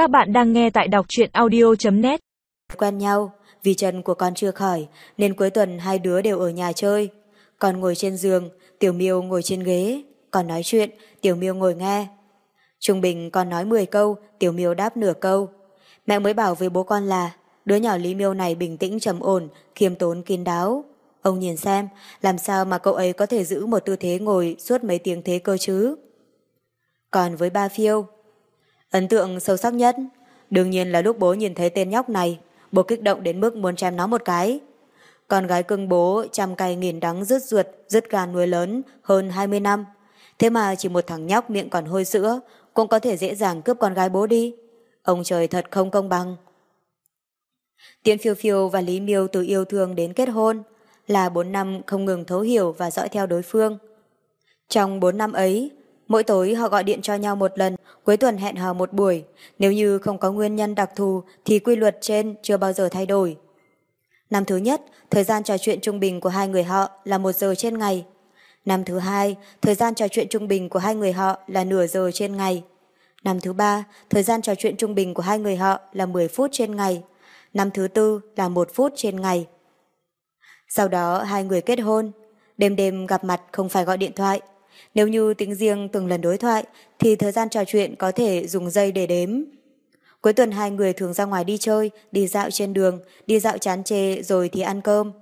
Các bạn đang nghe tại đọc truyện audio.net Quen nhau, vì chân của con chưa khỏi nên cuối tuần hai đứa đều ở nhà chơi. Con ngồi trên giường, Tiểu Miêu ngồi trên ghế. Con nói chuyện, Tiểu Miêu ngồi nghe. Trung bình con nói 10 câu, Tiểu Miêu đáp nửa câu. Mẹ mới bảo với bố con là đứa nhỏ Lý Miêu này bình tĩnh trầm ổn, khiêm tốn kín đáo. Ông nhìn xem, làm sao mà cậu ấy có thể giữ một tư thế ngồi suốt mấy tiếng thế cơ chứ? Còn với ba phiêu, ấn tượng sâu sắc nhất, đương nhiên là lúc bố nhìn thấy tên nhóc này, bố kích động đến mức muốn chém nó một cái. Con gái cưng bố trăm cay nghìn đắng rứt ruột, rứt gan nuôi lớn hơn 20 năm. Thế mà chỉ một thằng nhóc miệng còn hôi sữa cũng có thể dễ dàng cướp con gái bố đi. Ông trời thật không công bằng. Tiễn phiêu phiêu và Lý Miêu từ yêu thương đến kết hôn là 4 năm không ngừng thấu hiểu và dõi theo đối phương. Trong 4 năm ấy, mỗi tối họ gọi điện cho nhau một lần, cuối tuần hẹn hò một buổi. Nếu như không có nguyên nhân đặc thù thì quy luật trên chưa bao giờ thay đổi. Năm thứ nhất, thời gian trò chuyện trung bình của hai người họ là một giờ trên ngày. Năm thứ hai, thời gian trò chuyện trung bình của hai người họ là nửa giờ trên ngày. Năm thứ ba, thời gian trò chuyện trung bình của hai người họ là 10 phút trên ngày. Năm thứ tư là một phút trên ngày. Sau đó hai người kết hôn. Đêm đêm gặp mặt không phải gọi điện thoại. Nếu như tính riêng từng lần đối thoại thì thời gian trò chuyện có thể dùng dây để đếm. Cuối tuần hai người thường ra ngoài đi chơi, đi dạo trên đường, đi dạo chán chê rồi thì ăn cơm.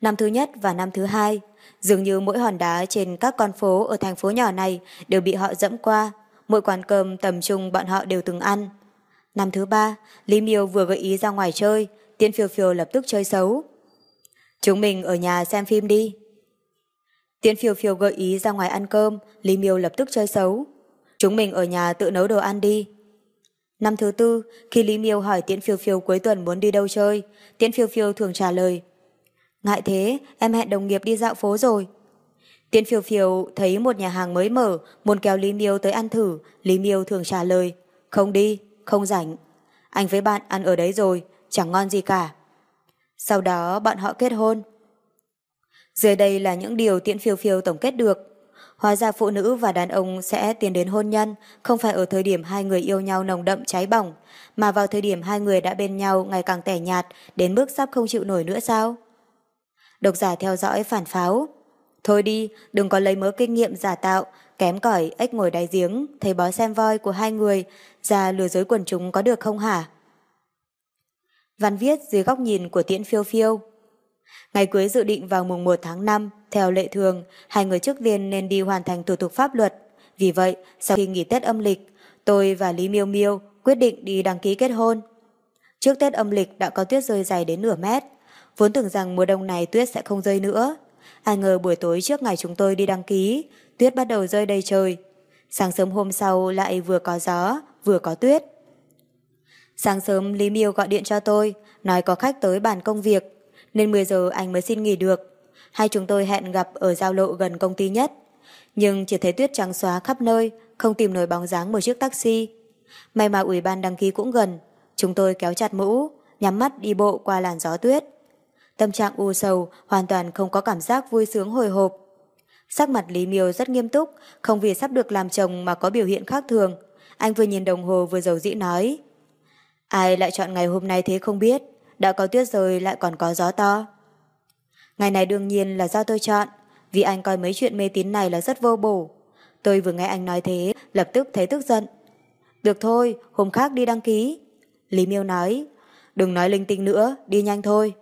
Năm thứ nhất và năm thứ hai, dường như mỗi hòn đá trên các con phố ở thành phố nhỏ này đều bị họ dẫm qua. Mỗi quán cơm tầm trung bọn họ đều từng ăn. Năm thứ ba, Lý Miêu vừa gợi ý ra ngoài chơi, Tiên Phiêu Phiêu lập tức chơi xấu. Chúng mình ở nhà xem phim đi. Tiễn phiêu phiêu gợi ý ra ngoài ăn cơm, Lý Miêu lập tức chơi xấu. Chúng mình ở nhà tự nấu đồ ăn đi. Năm thứ tư, khi Lý Miêu hỏi Tiễn phiêu phiêu cuối tuần muốn đi đâu chơi, Tiễn phiêu phiêu thường trả lời. Ngại thế, em hẹn đồng nghiệp đi dạo phố rồi. Tiễn phiêu phiêu thấy một nhà hàng mới mở, muốn kéo Lý Miêu tới ăn thử, Lý Miêu thường trả lời. Không đi, không rảnh. Anh với bạn ăn ở đấy rồi, chẳng ngon gì cả. Sau đó bọn họ kết hôn. Dưới đây là những điều tiễn phiêu phiêu tổng kết được. Hóa ra phụ nữ và đàn ông sẽ tiến đến hôn nhân, không phải ở thời điểm hai người yêu nhau nồng đậm cháy bỏng, mà vào thời điểm hai người đã bên nhau ngày càng tẻ nhạt, đến mức sắp không chịu nổi nữa sao? Độc giả theo dõi phản pháo. Thôi đi, đừng có lấy mớ kinh nghiệm giả tạo, kém cỏi ếch ngồi đáy giếng, thấy bó xem voi của hai người, ra lừa dối quần chúng có được không hả? Văn viết dưới góc nhìn của tiễn phiêu phiêu. Ngày cưới dự định vào mùng 1 tháng 5, theo lệ thường, hai người trước tiên nên đi hoàn thành thủ tục pháp luật. Vì vậy, sau khi nghỉ Tết âm lịch, tôi và Lý Miêu Miêu quyết định đi đăng ký kết hôn. Trước Tết âm lịch đã có tuyết rơi dày đến nửa mét. Vốn tưởng rằng mùa đông này tuyết sẽ không rơi nữa. Ai ngờ buổi tối trước ngày chúng tôi đi đăng ký, tuyết bắt đầu rơi đầy trời. Sáng sớm hôm sau lại vừa có gió, vừa có tuyết. Sáng sớm Lý Miêu gọi điện cho tôi, nói có khách tới bàn công việc, nên 10 giờ anh mới xin nghỉ được. Hai chúng tôi hẹn gặp ở giao lộ gần công ty nhất. Nhưng chỉ thấy tuyết trắng xóa khắp nơi, không tìm nổi bóng dáng một chiếc taxi. May mà ủy ban đăng ký cũng gần, chúng tôi kéo chặt mũ, nhắm mắt đi bộ qua làn gió tuyết. Tâm trạng u sầu, hoàn toàn không có cảm giác vui sướng hồi hộp. Sắc mặt Lý Miêu rất nghiêm túc, không vì sắp được làm chồng mà có biểu hiện khác thường. Anh vừa nhìn đồng hồ vừa dầu dĩ nói. Ai lại chọn ngày hôm nay thế không biết, đã có tuyết rồi lại còn có gió to. Ngày này đương nhiên là do tôi chọn, vì anh coi mấy chuyện mê tín này là rất vô bổ. Tôi vừa nghe anh nói thế, lập tức thấy tức giận. Được thôi, hôm khác đi đăng ký. Lý Miêu nói, đừng nói linh tinh nữa, đi nhanh thôi.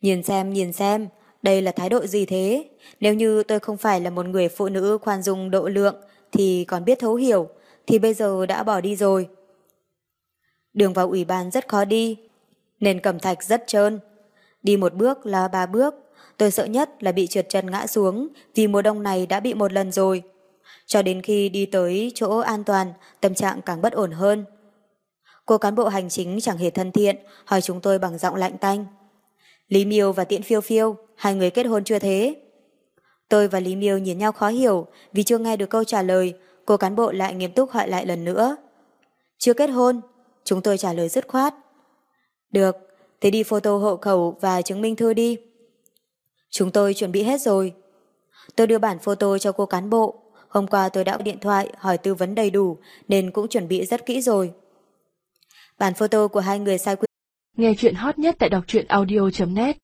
Nhìn xem, nhìn xem, đây là thái độ gì thế? Nếu như tôi không phải là một người phụ nữ khoan dung độ lượng, thì còn biết thấu hiểu, thì bây giờ đã bỏ đi rồi. Đường vào ủy ban rất khó đi, nên cẩm thạch rất trơn. Đi một bước là ba bước, tôi sợ nhất là bị trượt chân ngã xuống vì mùa đông này đã bị một lần rồi. Cho đến khi đi tới chỗ an toàn, tâm trạng càng bất ổn hơn. Cô cán bộ hành chính chẳng hề thân thiện, hỏi chúng tôi bằng giọng lạnh tanh. Lý Miêu và Tiễn Phiêu Phiêu, hai người kết hôn chưa thế? Tôi và Lý Miêu nhìn nhau khó hiểu vì chưa nghe được câu trả lời, cô cán bộ lại nghiêm túc hỏi lại lần nữa. Chưa kết hôn, chúng tôi trả lời dứt khoát. Được, thế đi photo hộ khẩu và chứng minh thư đi. Chúng tôi chuẩn bị hết rồi. Tôi đưa bản photo cho cô cán bộ. Hôm qua tôi đã điện thoại hỏi tư vấn đầy đủ nên cũng chuẩn bị rất kỹ rồi. Bản photo của hai người sai quy. Nghe chuyện hot nhất tại đọc truyện audio.net